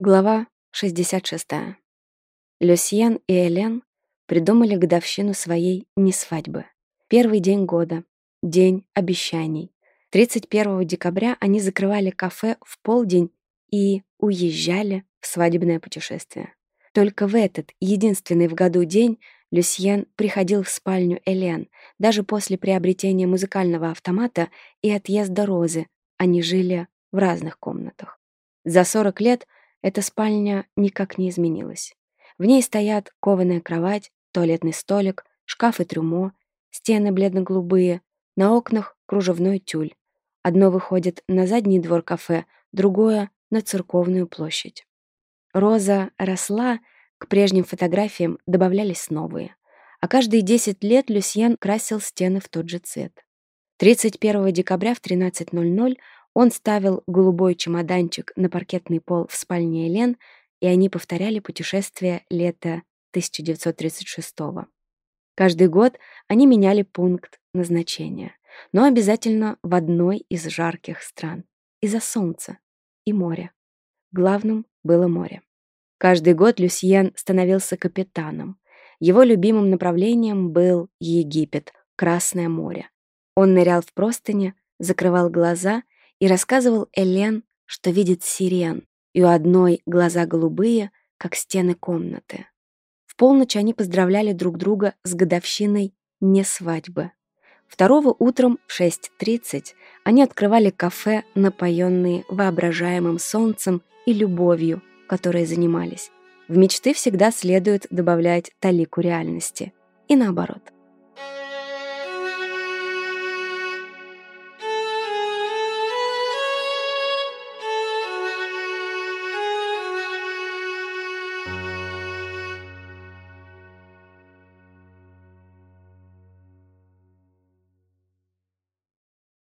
Глава 66. Люсьен и Элен придумали годовщину своей несвадьбы. Первый день года, день обещаний. 31 декабря они закрывали кафе в полдень и уезжали в свадебное путешествие. Только в этот, единственный в году день, Люсьен приходил в спальню Элен. Даже после приобретения музыкального автомата и отъезда Розы они жили в разных комнатах. За 40 лет – эта спальня никак не изменилась. В ней стоят кованая кровать, туалетный столик, шкаф и трюмо, стены бледно-голубые, на окнах кружевной тюль. Одно выходит на задний двор кафе, другое — на церковную площадь. Роза росла, к прежним фотографиям добавлялись новые. А каждые 10 лет Люсьен красил стены в тот же цвет. 31 декабря в 13.00 он ставил голубой чемоданчик на паркетный пол в спальне Элен, и они повторяли путешествие лета 1936 -го. Каждый год они меняли пункт назначения, но обязательно в одной из жарких стран. Из-за солнца и моря. Главным было море. Каждый год Люсьен становился капитаном. Его любимым направлением был Египет, Красное море. Он нырял в простыни, закрывал глаза и рассказывал Элен, что видит сирен, и у одной глаза голубые, как стены комнаты. В полночь они поздравляли друг друга с годовщиной не свадьбы. Второго утром в 6.30 они открывали кафе, напоенные воображаемым солнцем и любовью, которой занимались. В мечты всегда следует добавлять талику реальности. И наоборот.